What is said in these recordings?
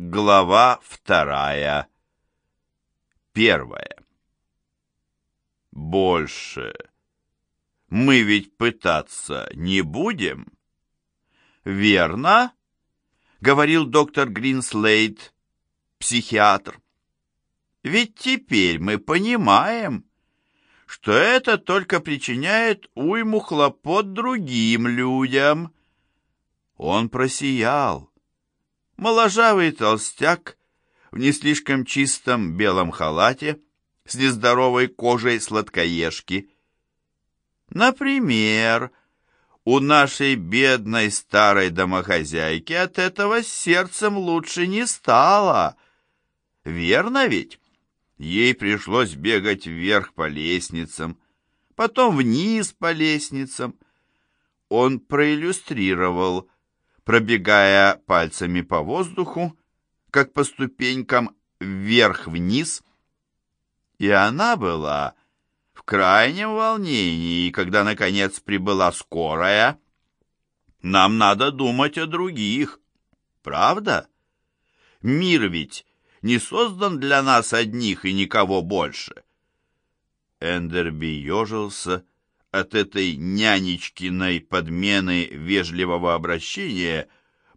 Глава вторая. Первая. Больше. Мы ведь пытаться не будем? Верно? Говорил доктор Гринслейд, психиатр. Ведь теперь мы понимаем, что это только причиняет уйму хлопот другим людям. Он просиял моложавый толстяк в не слишком чистом белом халате с нездоровой кожей сладкоежки. Например, у нашей бедной старой домохозяйки от этого сердцем лучше не стало. Верно ведь? Ей пришлось бегать вверх по лестницам, потом вниз по лестницам. Он проиллюстрировал пробегая пальцами по воздуху, как по ступенькам вверх-вниз. И она была в крайнем волнении, когда, наконец, прибыла скорая. Нам надо думать о других, правда? Мир ведь не создан для нас одних и никого больше. Эндерби ежился, от этой нянечкиной подмены вежливого обращения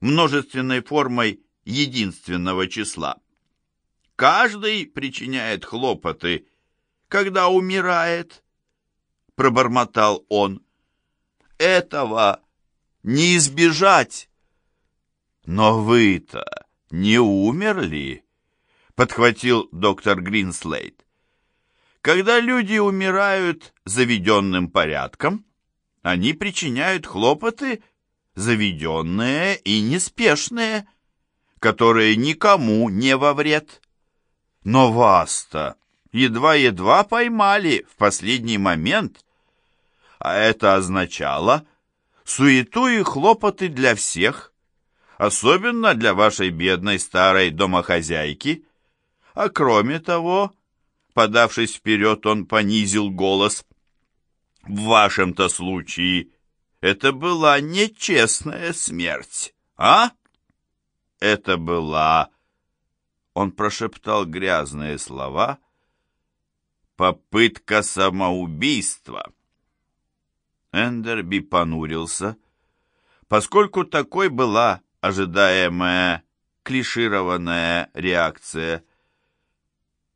множественной формой единственного числа. Каждый причиняет хлопоты, когда умирает, пробормотал он. Этого не избежать. Но вы-то не умерли, подхватил доктор Гринслейд. Когда люди умирают заведенным порядком, они причиняют хлопоты, заведенные и неспешные, которые никому не во вред. Но вас-то едва-едва поймали в последний момент, а это означало суету и хлопоты для всех, особенно для вашей бедной старой домохозяйки, а кроме того Подавшись вперед, он понизил голос. «В вашем-то случае это была нечестная смерть, а?» «Это была...» Он прошептал грязные слова. «Попытка самоубийства». Эндерби понурился, поскольку такой была ожидаемая клишированная реакция –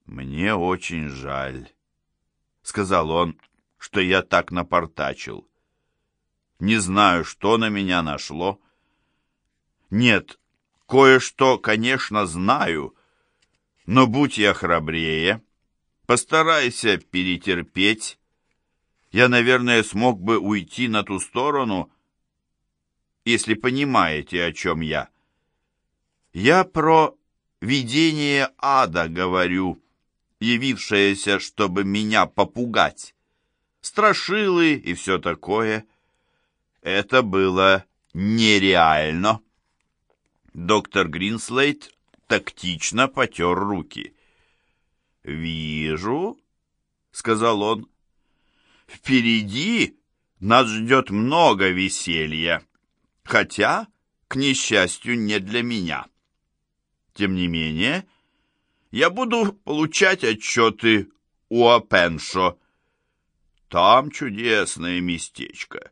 «Мне очень жаль», — сказал он, — «что я так напортачил. Не знаю, что на меня нашло. Нет, кое-что, конечно, знаю, но будь я храбрее, постарайся перетерпеть. Я, наверное, смог бы уйти на ту сторону, если понимаете, о чем я. Я про видение ада говорю» явившаяся, чтобы меня попугать. Страшилы и все такое. Это было нереально. Доктор Гринслейт тактично потер руки. «Вижу», — сказал он, — «впереди нас ждет много веселья, хотя, к несчастью, не для меня. Тем не менее, — я буду получать отчеты у Апеншо. Там чудесное местечко.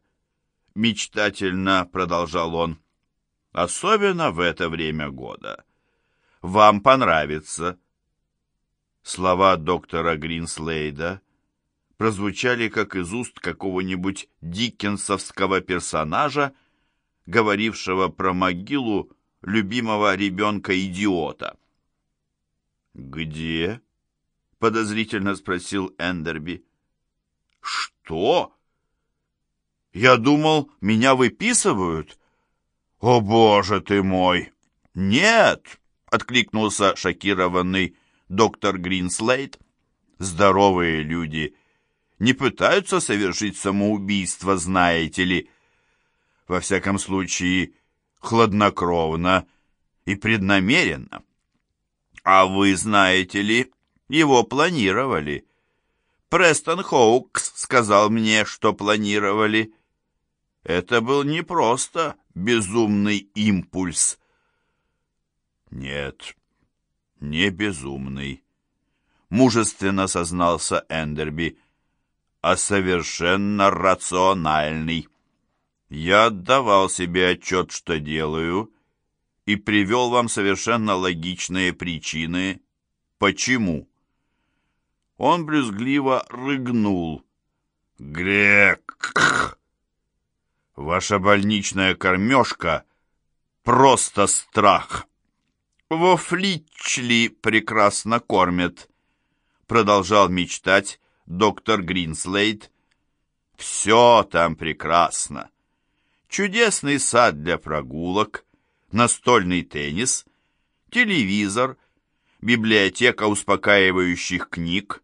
Мечтательно продолжал он. Особенно в это время года. Вам понравится. Слова доктора Гринслейда прозвучали как из уст какого-нибудь диккенсовского персонажа, говорившего про могилу любимого ребенка-идиота. «Где?» — подозрительно спросил Эндерби. «Что?» «Я думал, меня выписывают?» «О, боже ты мой!» «Нет!» — откликнулся шокированный доктор Гринслейд. «Здоровые люди не пытаются совершить самоубийство, знаете ли. Во всяком случае, хладнокровно и преднамеренно. А вы знаете ли, его планировали. Престон Хоукс сказал мне, что планировали. Это был не просто безумный импульс. Не нет, не безумный, мужественно сознался Эндерби, а совершенно рациональный. Я отдавал себе отчет, что делаю, и привел вам совершенно логичные причины, почему. Он брюзгливо рыгнул. «Грек! Ваша больничная кормежка — просто страх!» «Во Фличли прекрасно кормят», — продолжал мечтать доктор Гринслейд. «Все там прекрасно. Чудесный сад для прогулок, настольный теннис, телевизор, библиотека успокаивающих книг,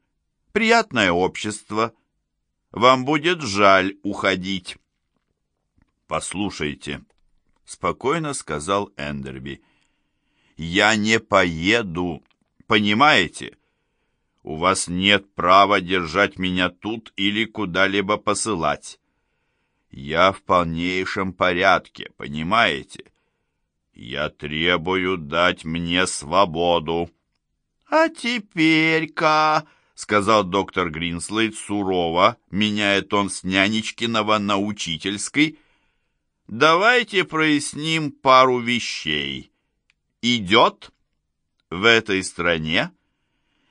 приятное общество. Вам будет жаль уходить». «Послушайте», — спокойно сказал Эндерби, — «я не поеду, понимаете? У вас нет права держать меня тут или куда-либо посылать. Я в полнейшем порядке, понимаете? Я требую дать мне свободу». «А теперь-ка...» — сказал доктор Гринслейд сурово, меняя тон с нянечкиного на учительской. «Давайте проясним пару вещей. Идет? В этой стране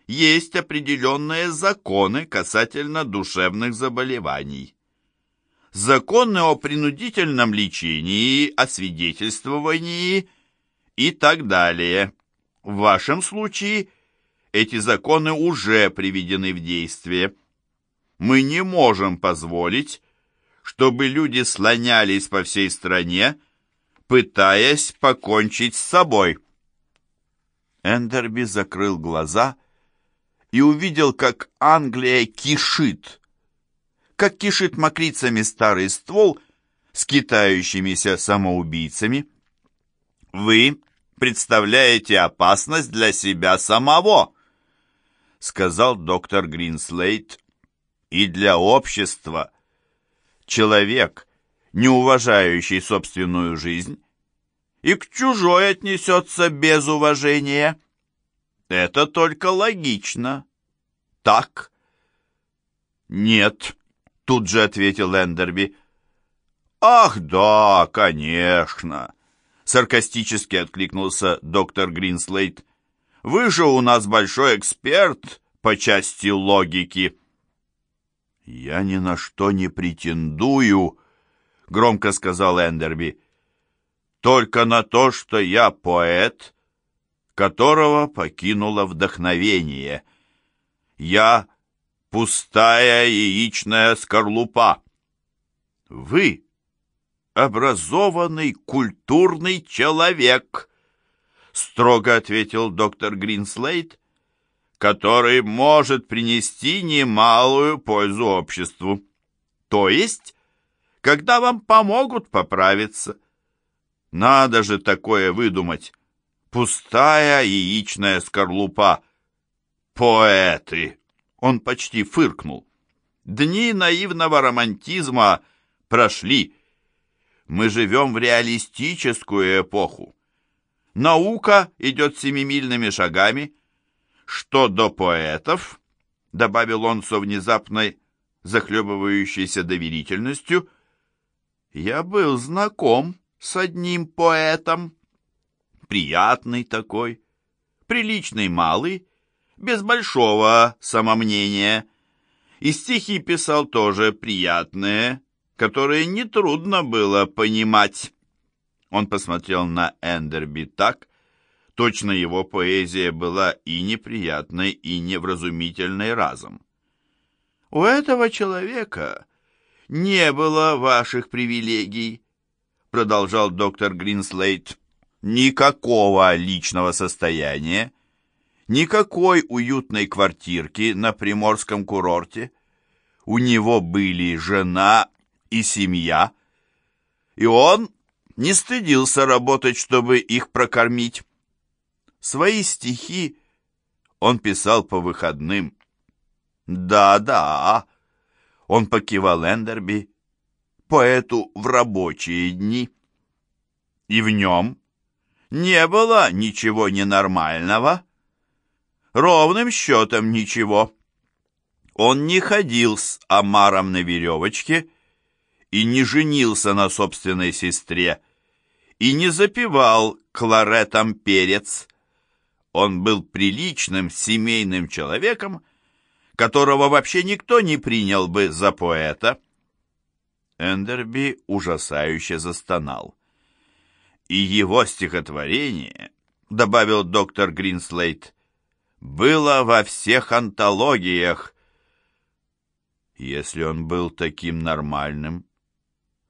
есть определенные законы касательно душевных заболеваний. Законы о принудительном лечении, освидетельствовании и так далее. В вашем случае – эти законы уже приведены в действие. Мы не можем позволить, чтобы люди слонялись по всей стране, пытаясь покончить с собой. Эндерби закрыл глаза и увидел, как Англия кишит, как кишит мокрицами старый ствол с китающимися самоубийцами. Вы представляете опасность для себя самого сказал доктор Гринслейт, и для общества. Человек, не уважающий собственную жизнь, и к чужой отнесется без уважения. Это только логично. Так? Нет, тут же ответил Эндерби. Ах, да, конечно, саркастически откликнулся доктор Гринслейт. Вы же у нас большой эксперт по части логики». «Я ни на что не претендую», — громко сказал Эндерби. «Только на то, что я поэт, которого покинуло вдохновение. Я пустая яичная скорлупа. Вы образованный, культурный человек» строго ответил доктор Гринслейт, который может принести немалую пользу обществу. То есть, когда вам помогут поправиться. Надо же такое выдумать. Пустая яичная скорлупа. Поэты. Он почти фыркнул. Дни наивного романтизма прошли. Мы живем в реалистическую эпоху. Наука идет семимильными шагами. Что до поэтов, добавил он со внезапной, захлебывающейся доверительностью, я был знаком с одним поэтом. Приятный такой, приличный малый, без большого самомнения. И стихи писал тоже приятные, которые нетрудно было понимать. Он посмотрел на Эндерби так, точно его поэзия была и неприятной, и невразумительной разом. «У этого человека не было ваших привилегий», продолжал доктор Гринслейт, «никакого личного состояния, никакой уютной квартирки на приморском курорте. У него были жена и семья, и он не стыдился работать, чтобы их прокормить. Свои стихи он писал по выходным. Да-да, он покивал Эндерби, поэту в рабочие дни. И в нем не было ничего ненормального. Ровным счетом ничего. Он не ходил с Амаром на веревочке и не женился на собственной сестре, и не запивал кларетом перец. Он был приличным семейным человеком, которого вообще никто не принял бы за поэта. Эндерби ужасающе застонал. И его стихотворение, добавил доктор Гринслейт, было во всех антологиях. Если он был таким нормальным,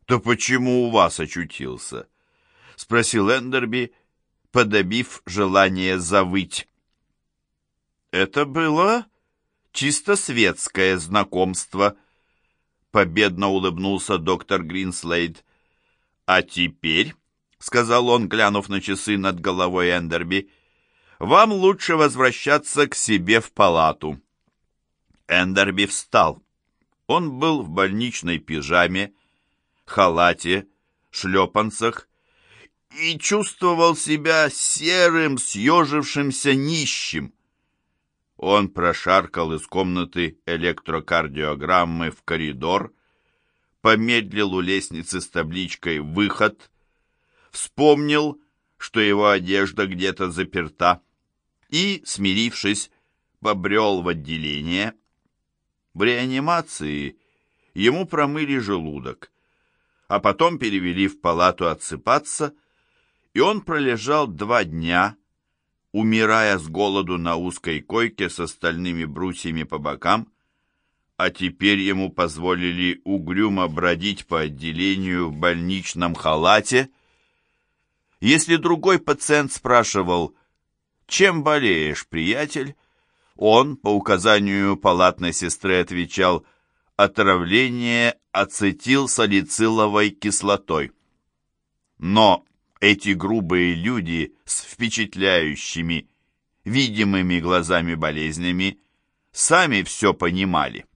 то почему у вас очутился? Спросил Эндерби, подобив желание завыть. Это было чисто светское знакомство, победно улыбнулся доктор Гринслейд. А теперь, сказал он, глянув на часы над головой Эндерби, вам лучше возвращаться к себе в палату. Эндерби встал. Он был в больничной пижаме, халате, шлепанцах и чувствовал себя серым, съежившимся нищим. Он прошаркал из комнаты электрокардиограммы в коридор, помедлил у лестницы с табличкой «Выход», вспомнил, что его одежда где-то заперта, и, смирившись, побрел в отделение. В реанимации ему промыли желудок, а потом перевели в палату отсыпаться – и он пролежал два дня, умирая с голоду на узкой койке с остальными брусьями по бокам, а теперь ему позволили угрюмо бродить по отделению в больничном халате. Если другой пациент спрашивал, «Чем болеешь, приятель?», он, по указанию палатной сестры, отвечал, «Отравление ацетилсалициловой кислотой». Но эти грубые люди с впечатляющими, видимыми глазами болезнями сами все понимали.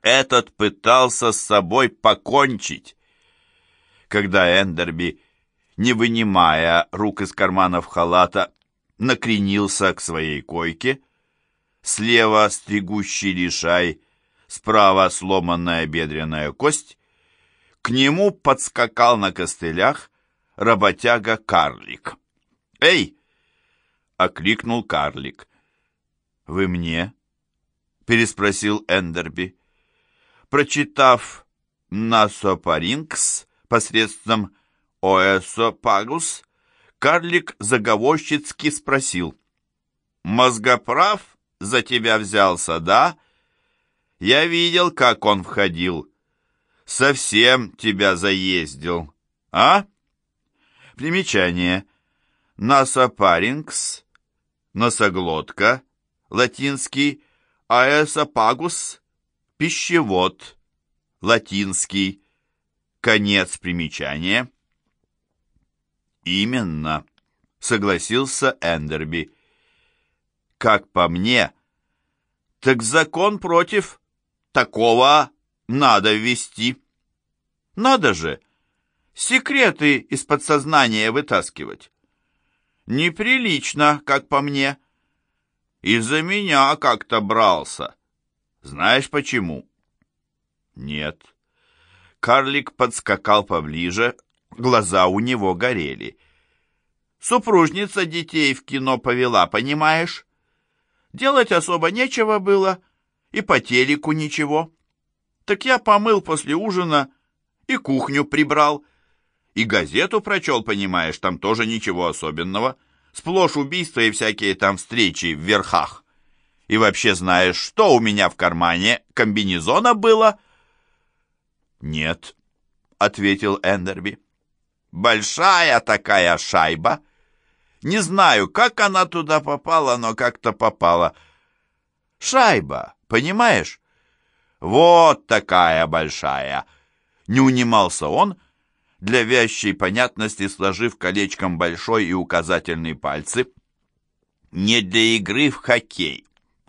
Этот пытался с собой покончить. Когда Эндерби, не вынимая рук из карманов халата, накренился к своей койке, слева стригущий лишай, справа сломанная бедренная кость, к нему подскакал на костылях работяга-карлик. «Эй!» — окликнул карлик. «Вы мне?» — переспросил Эндерби. Прочитав «Насопарингс» посредством «Оэсопагус», карлик заговорщицки спросил. «Мозгоправ за тебя взялся, да? Я видел, как он входил. Совсем тебя заездил, а?» Примечание. Насопарингс, носоглотка, латинский аэсопагус, пищевод, латинский, конец примечания. Именно, согласился Эндерби. Как по мне, так закон против такого надо ввести. Надо же, секреты из подсознания вытаскивать. Неприлично, как по мне. Из-за меня как-то брался. Знаешь почему? Нет. Карлик подскакал поближе, глаза у него горели. Супружница детей в кино повела, понимаешь? Делать особо нечего было, и по телеку ничего. Так я помыл после ужина и кухню прибрал, и газету прочел, понимаешь, там тоже ничего особенного. Сплошь убийства и всякие там встречи в верхах. И вообще знаешь, что у меня в кармане? Комбинезона было?» «Нет», — ответил Эндерби. «Большая такая шайба. Не знаю, как она туда попала, но как-то попала. Шайба, понимаешь? Вот такая большая». Не унимался он, — для вящей понятности сложив колечком большой и указательный пальцы. Не для игры в хоккей,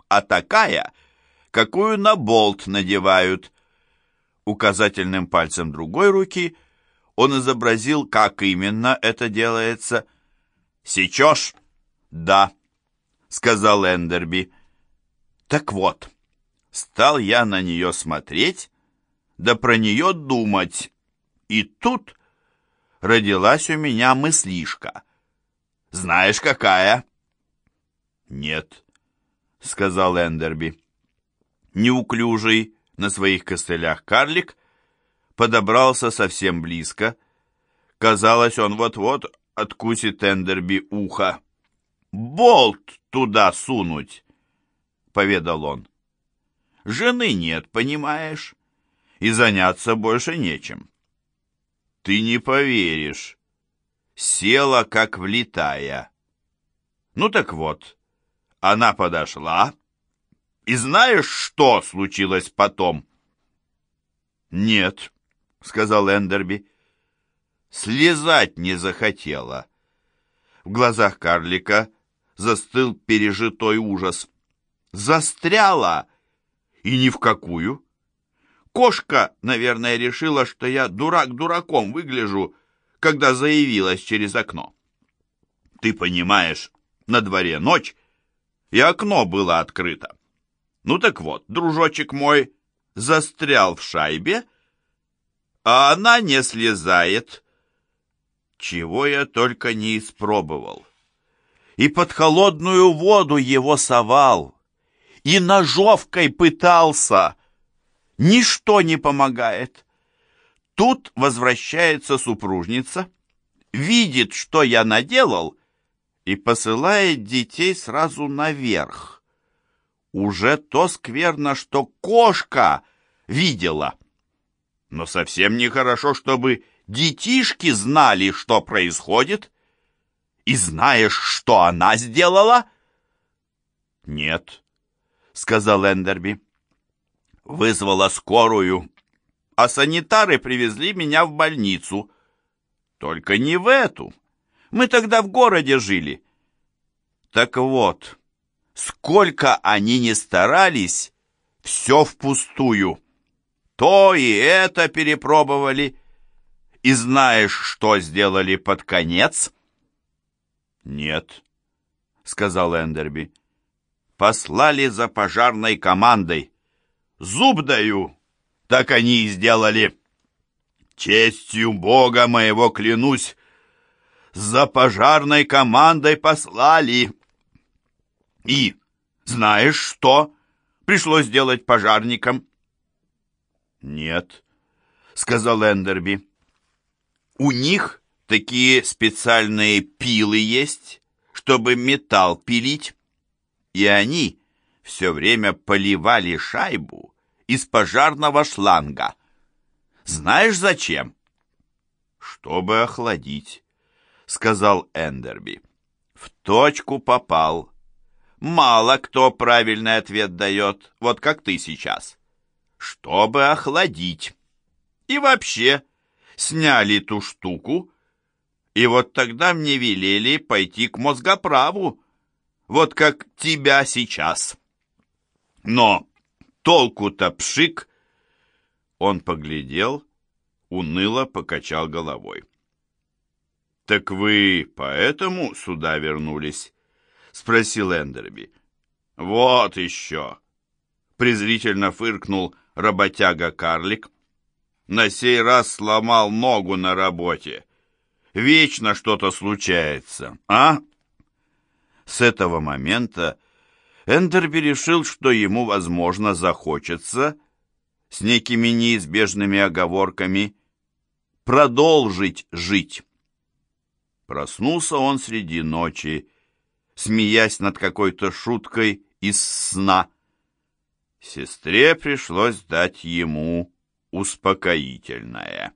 а такая, какую на болт надевают. Указательным пальцем другой руки он изобразил, как именно это делается. Сечешь? Да, сказал Эндерби. Так вот, стал я на нее смотреть, да про нее думать. И тут родилась у меня мыслишка. Знаешь, какая? Нет, сказал Эндерби. Неуклюжий на своих костылях карлик подобрался совсем близко. Казалось, он вот-вот откусит Эндерби ухо. «Болт туда сунуть!» — поведал он. «Жены нет, понимаешь, и заняться больше нечем». «Ты не поверишь!» Села, как влитая. Ну так вот, она подошла, и знаешь, что случилось потом?» «Нет», — сказал Эндерби. «Слезать не захотела». В глазах карлика застыл пережитой ужас. «Застряла! И ни в какую!» Кошка, наверное, решила, что я дурак дураком выгляжу, когда заявилась через окно. Ты понимаешь, на дворе ночь, и окно было открыто. Ну так вот, дружочек мой застрял в шайбе, а она не слезает. Чего я только не испробовал. И под холодную воду его совал, и ножовкой пытался. Ничто не помогает. Тут возвращается супружница, видит, что я наделал, и посылает детей сразу наверх уже то скверно, что кошка видела. Но совсем нехорошо, чтобы детишки знали, что происходит. И знаешь, что она сделала? Нет, сказал Эндерби. Вызвала скорую, а санитары привезли меня в больницу. Только не в эту. Мы тогда в городе жили. Так вот, Сколько они ни старались, все впустую. То и это перепробовали. И знаешь, что сделали под конец? Нет, сказал Эндерби. Послали за пожарной командой. Зуб даю, так они и сделали. Честью Бога моего клянусь, за пожарной командой послали. И знаешь что пришлось делать пожарникам? Нет, сказал Эндерби. У них такие специальные пилы есть, чтобы металл пилить. И они все время поливали шайбу из пожарного шланга. Знаешь зачем? Чтобы охладить, сказал Эндерби. В точку попал мало кто правильный ответ дает, вот как ты сейчас. Чтобы охладить. И вообще, сняли ту штуку, и вот тогда мне велели пойти к мозгоправу, вот как тебя сейчас. Но толку-то пшик. Он поглядел, уныло покачал головой. «Так вы поэтому сюда вернулись?» — спросил Эндерби. «Вот еще!» — презрительно фыркнул работяга-карлик. «На сей раз сломал ногу на работе. Вечно что-то случается, а?» С этого момента Эндерби решил, что ему, возможно, захочется с некими неизбежными оговорками продолжить жить. Проснулся он среди ночи смеясь над какой-то шуткой из сна. Сестре пришлось дать ему успокоительное.